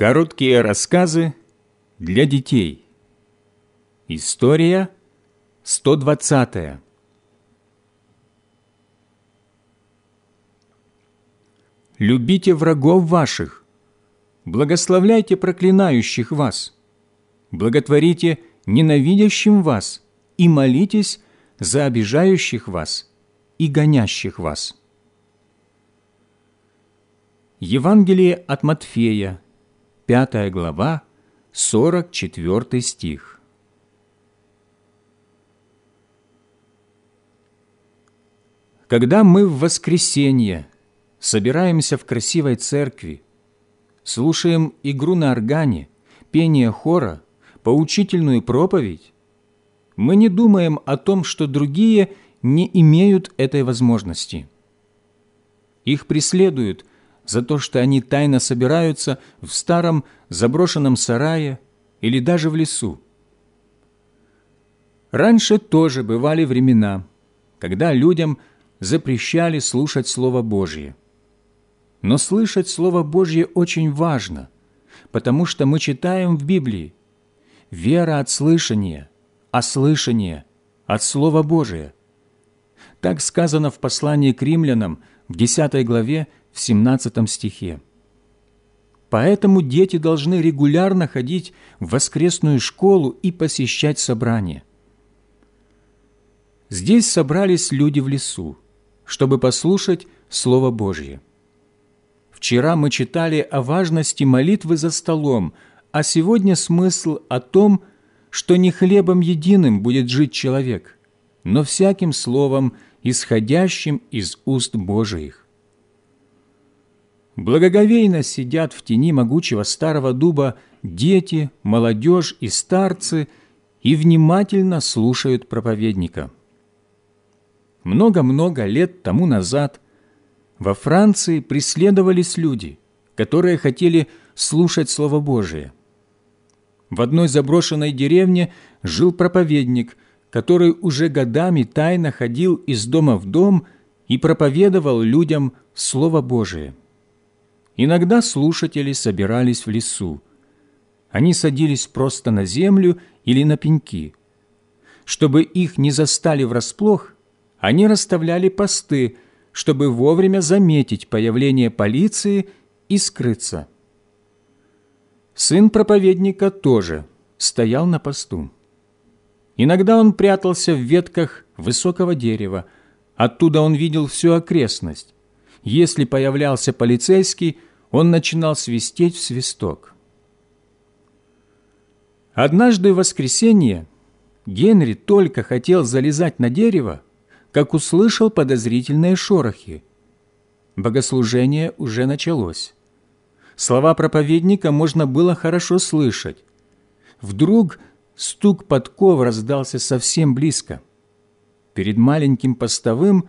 Короткие рассказы для детей. История 120. Любите врагов ваших, благословляйте проклинающих вас, благотворите ненавидящим вас и молитесь за обижающих вас и гонящих вас. Евангелие от Матфея, 5 глава, 44 стих. Когда мы в воскресенье собираемся в красивой церкви, слушаем игру на органе, пение хора, поучительную проповедь, мы не думаем о том, что другие не имеют этой возможности. Их преследуют за то, что они тайно собираются в старом заброшенном сарае или даже в лесу. Раньше тоже бывали времена, когда людям запрещали слушать Слово Божье. Но слышать Слово Божье очень важно, потому что мы читаем в Библии «вера от слышания, а слышание от Слова Божия». Так сказано в послании к римлянам в 10 главе в 17 стихе. Поэтому дети должны регулярно ходить в воскресную школу и посещать собрания. Здесь собрались люди в лесу, чтобы послушать Слово Божье. Вчера мы читали о важности молитвы за столом, а сегодня смысл о том, что не хлебом единым будет жить человек, но всяким словом, исходящим из уст Божиих благоговейно сидят в тени могучего старого дуба дети, молодежь и старцы и внимательно слушают проповедника. Много-много лет тому назад во Франции преследовались люди, которые хотели слушать Слово Божие. В одной заброшенной деревне жил проповедник, который уже годами тайно ходил из дома в дом и проповедовал людям Слово Божие. Иногда слушатели собирались в лесу. Они садились просто на землю или на пеньки. Чтобы их не застали врасплох, они расставляли посты, чтобы вовремя заметить появление полиции и скрыться. Сын проповедника тоже стоял на посту. Иногда он прятался в ветках высокого дерева, оттуда он видел всю окрестность. Если появлялся полицейский – он начинал свистеть в свисток. Однажды в воскресенье Генри только хотел залезать на дерево, как услышал подозрительные шорохи. Богослужение уже началось. Слова проповедника можно было хорошо слышать. Вдруг стук подков раздался совсем близко. Перед маленьким постовым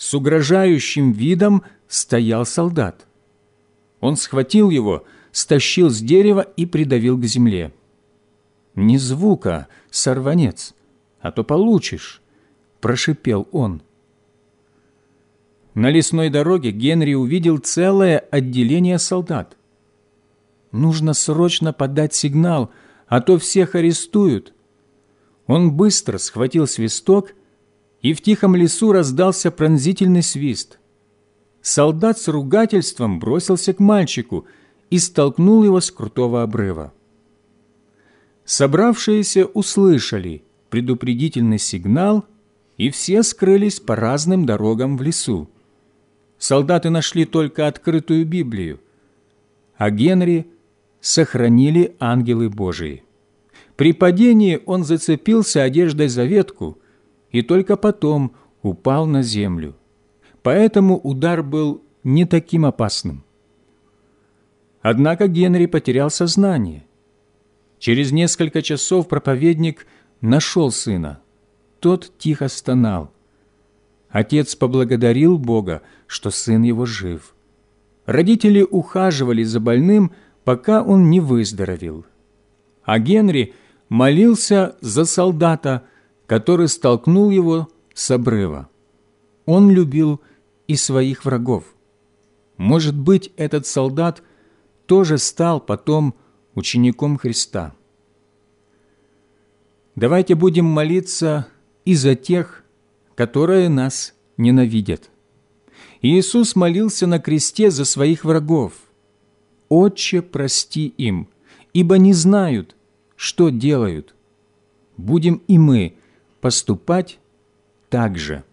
с угрожающим видом стоял солдат. Он схватил его, стащил с дерева и придавил к земле. «Не звука, сорванец, а то получишь», – прошипел он. На лесной дороге Генри увидел целое отделение солдат. «Нужно срочно подать сигнал, а то всех арестуют». Он быстро схватил свисток, и в тихом лесу раздался пронзительный свист солдат с ругательством бросился к мальчику и столкнул его с крутого обрыва. Собравшиеся услышали предупредительный сигнал, и все скрылись по разным дорогам в лесу. Солдаты нашли только открытую Библию, а Генри сохранили ангелы Божии. При падении он зацепился одеждой за ветку и только потом упал на землю поэтому удар был не таким опасным. Однако Генри потерял сознание. Через несколько часов проповедник нашел сына. Тот тихо стонал. Отец поблагодарил Бога, что сын его жив. Родители ухаживали за больным, пока он не выздоровел. А Генри молился за солдата, который столкнул его с обрыва. Он любил и своих врагов. Может быть, этот солдат тоже стал потом учеником Христа. Давайте будем молиться и за тех, которые нас ненавидят. Иисус молился на кресте за своих врагов. «Отче, прости им, ибо не знают, что делают». Будем и мы поступать так же.